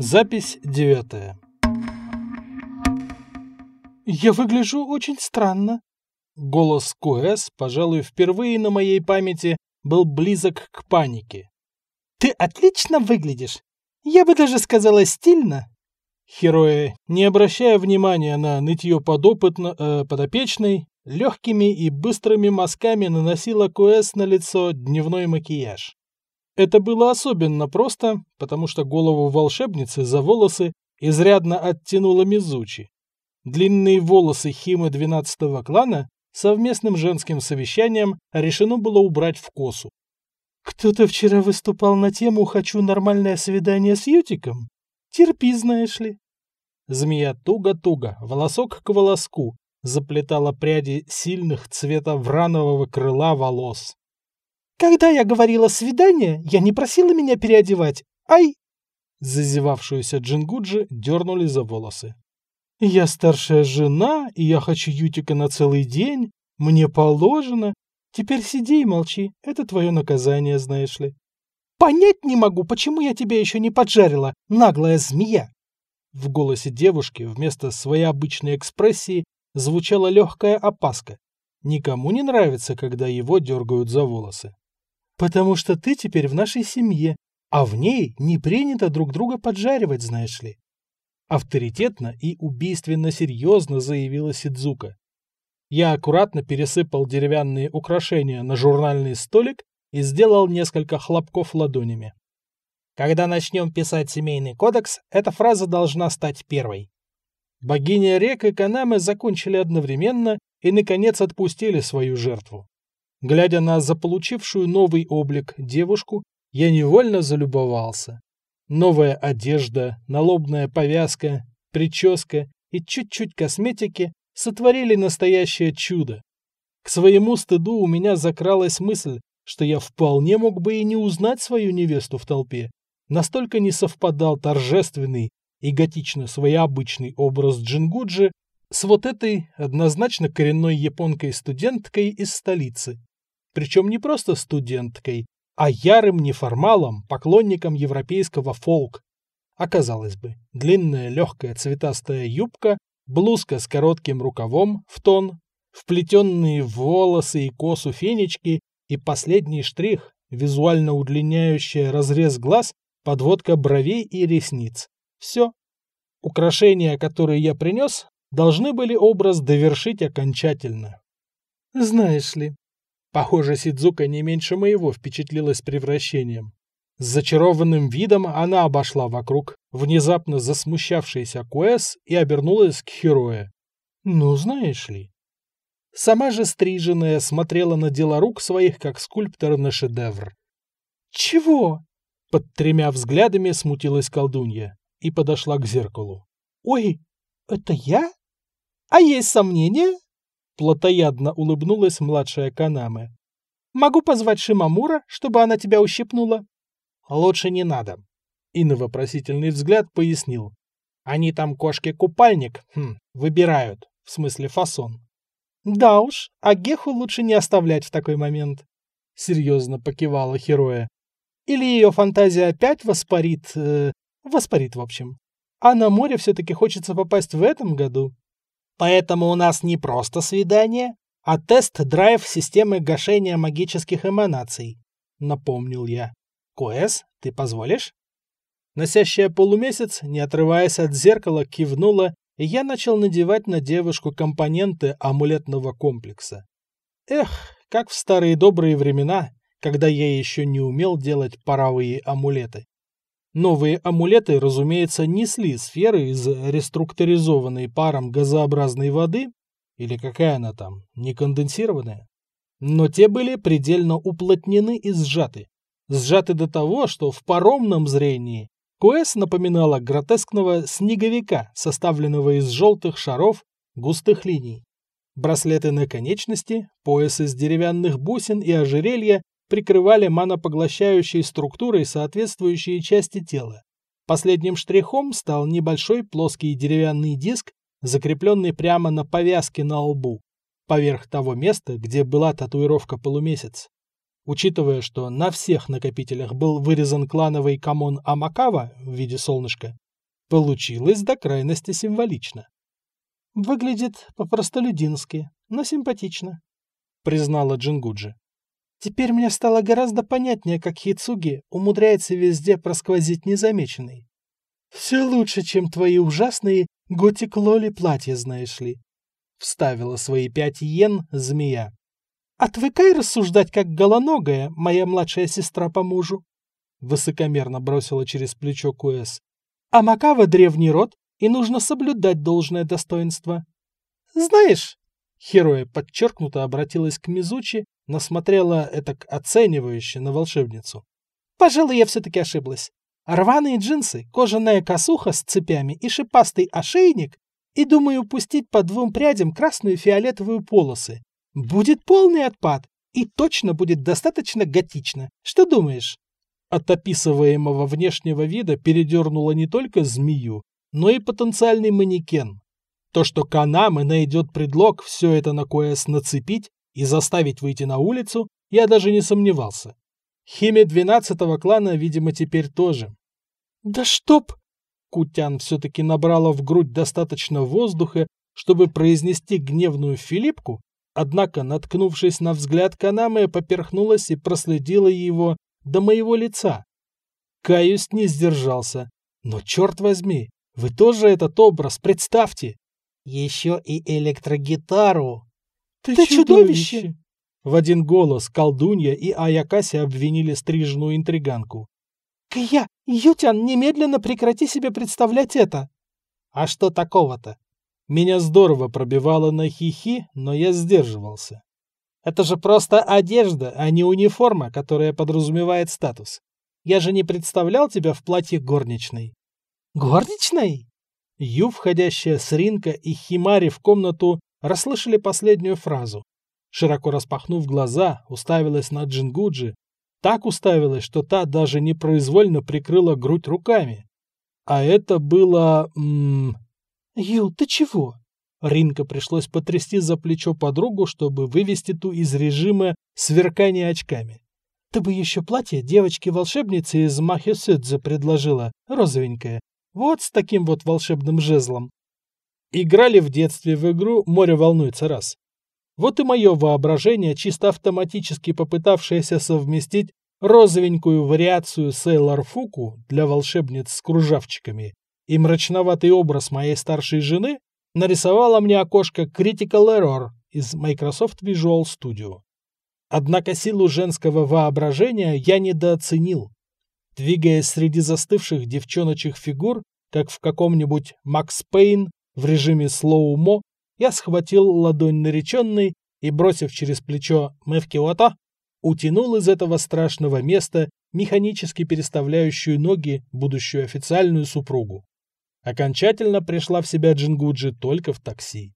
Запись девятая. «Я выгляжу очень странно». Голос Куэс, пожалуй, впервые на моей памяти был близок к панике. «Ты отлично выглядишь. Я бы даже сказала стильно». Хероя, не обращая внимания на нытье подопытно, э, подопечной, легкими и быстрыми мазками наносила Куэс на лицо дневной макияж. Это было особенно просто, потому что голову волшебницы за волосы изрядно оттянула Мизучи. Длинные волосы Химы 12 клана совместным женским совещанием решено было убрать в косу. «Кто-то вчера выступал на тему «Хочу нормальное свидание с Ютиком»? Терпи, знаешь ли». Змея туго-туго, волосок к волоску, заплетала пряди сильных цвета вранового крыла волос. «Когда я говорила «свидание», я не просила меня переодевать. Ай!» Зазевавшуюся Джингуджи дернули за волосы. «Я старшая жена, и я хочу Ютика на целый день. Мне положено. Теперь сиди и молчи. Это твое наказание, знаешь ли». «Понять не могу, почему я тебя еще не поджарила, наглая змея!» В голосе девушки вместо своей обычной экспрессии звучала легкая опаска. Никому не нравится, когда его дергают за волосы. «Потому что ты теперь в нашей семье, а в ней не принято друг друга поджаривать, знаешь ли». Авторитетно и убийственно серьезно заявила Сидзука. Я аккуратно пересыпал деревянные украшения на журнальный столик и сделал несколько хлопков ладонями. Когда начнем писать семейный кодекс, эта фраза должна стать первой. Богиня рек и Канамы закончили одновременно и, наконец, отпустили свою жертву. Глядя на заполучившую новый облик девушку, я невольно залюбовался. Новая одежда, налобная повязка, прическа и чуть-чуть косметики сотворили настоящее чудо. К своему стыду у меня закралась мысль, что я вполне мог бы и не узнать свою невесту в толпе. Настолько не совпадал торжественный и готично своеобычный образ Джингуджи с вот этой однозначно коренной японкой-студенткой из столицы. Причем не просто студенткой, а ярым неформалом, поклонником европейского фолка. Казалось бы, длинная легкая цветастая юбка, блузка с коротким рукавом в тон, вплетенные в волосы и косу фенечки и последний штрих, визуально удлиняющая разрез глаз, подводка бровей и ресниц. Все. Украшения, которые я принес, должны были образ довершить окончательно. Знаешь ли, похоже, Сидзука не меньше моего впечатлилась превращением. С зачарованным видом она обошла вокруг, внезапно засмущавшийся Куэс и обернулась к Хероя. «Ну, знаешь ли, Сама же стриженная смотрела на дела рук своих, как скульптор на шедевр. «Чего?» Под тремя взглядами смутилась колдунья и подошла к зеркалу. «Ой, это я? А есть сомнения?» Платоядно улыбнулась младшая Канаме. «Могу позвать Шимамура, чтобы она тебя ущипнула?» «Лучше не надо». И на вопросительный взгляд пояснил. «Они там кошки-купальник хм, выбирают, в смысле фасон. Да уж, а Геху лучше не оставлять в такой момент. Серьезно покивала Хероя. Или ее фантазия опять воспарит... Э, воспарит, в общем. А на море все-таки хочется попасть в этом году. Поэтому у нас не просто свидание, а тест-драйв системы гашения магических эманаций, напомнил я. Коэс, ты позволишь? Носящая полумесяц, не отрываясь от зеркала, кивнула и я начал надевать на девушку компоненты амулетного комплекса. Эх, как в старые добрые времена, когда я еще не умел делать паровые амулеты. Новые амулеты, разумеется, несли сферы из реструктуризованной паром газообразной воды, или какая она там, не конденсированная. Но те были предельно уплотнены и сжаты. Сжаты до того, что в паромном зрении Куэс напоминала гротескного снеговика, составленного из желтых шаров, густых линий. Браслеты на конечности, пояс из деревянных бусин и ожерелья прикрывали манопоглощающей структурой соответствующие части тела. Последним штрихом стал небольшой плоский деревянный диск, закрепленный прямо на повязке на лбу, поверх того места, где была татуировка полумесяц. Учитывая, что на всех накопителях был вырезан клановый камон Амакава в виде солнышка, Получилось до крайности символично. Выглядит по-простолюдински, но симпатично, признала Джингуджи. Теперь мне стало гораздо понятнее, как Хицуги умудряется везде просквозить незамеченный. Все лучше, чем твои ужасные готик-лоли платья, знаешь ли. Вставила свои пять йен змея. Отвыкай рассуждать, как голоногая, моя младшая сестра по мужу. Высокомерно бросила через плечо Куэс. А Макава древний род, и нужно соблюдать должное достоинство. Знаешь, Хероя подчеркнуто обратилась к Мизучи, насмотрела этак оценивающе на волшебницу. Пожалуй, я все-таки ошиблась. Рваные джинсы, кожаная косуха с цепями и шипастый ошейник, и думаю пустить по двум прядям красную и фиолетовую полосы. Будет полный отпад, и точно будет достаточно готично. Что думаешь? От описываемого внешнего вида передернула не только змею, но и потенциальный манекен. То, что Канамы найдет предлог все это на Коэс нацепить и заставить выйти на улицу, я даже не сомневался. Химе двенадцатого клана, видимо, теперь тоже. «Да чтоб!» Кутян все-таки набрала в грудь достаточно воздуха, чтобы произнести гневную Филиппку, однако, наткнувшись на взгляд Канамы, поперхнулась и проследила его до моего лица. Каюсь не сдержался. Но черт возьми, вы тоже этот образ представьте. Еще и электрогитару. Ты, Ты чудовище! чудовище! В один голос колдунья и Аякаси обвинили стрижную интриганку. «Кия, Ютян, немедленно прекрати себе представлять это!» «А что такого-то?» Меня здорово пробивало на хихи, но я сдерживался. Это же просто одежда, а не униформа, которая подразумевает статус. Я же не представлял тебя в платье горничной. Горничной? Ю, входящая с Ринка и Химари в комнату, расслышали последнюю фразу. Широко распахнув глаза, уставилась на Джингуджи, так уставилась, что та даже непроизвольно прикрыла грудь руками. А это было... М «Ю, ты чего?» Ринка пришлось потрясти за плечо подругу, чтобы вывести ту из режима сверкания очками. «Ты бы еще платье девочки-волшебницы из махо-сёдзё предложила, розовенькое. Вот с таким вот волшебным жезлом». Играли в детстве в игру «Море волнуется раз». Вот и мое воображение, чисто автоматически попытавшееся совместить розовенькую вариацию Сейлор Фуку для волшебниц с кружавчиками и мрачноватый образ моей старшей жены, нарисовала мне окошко Critical Error из Microsoft Visual Studio. Однако силу женского воображения я недооценил. Двигаясь среди застывших девчоночьих фигур, как в каком-нибудь Max Payne в режиме slow-mo, я схватил ладонь нареченной и, бросив через плечо «Мы в Киото», утянул из этого страшного места механически переставляющую ноги будущую официальную супругу. Окончательно пришла в себя Джингуджи только в такси.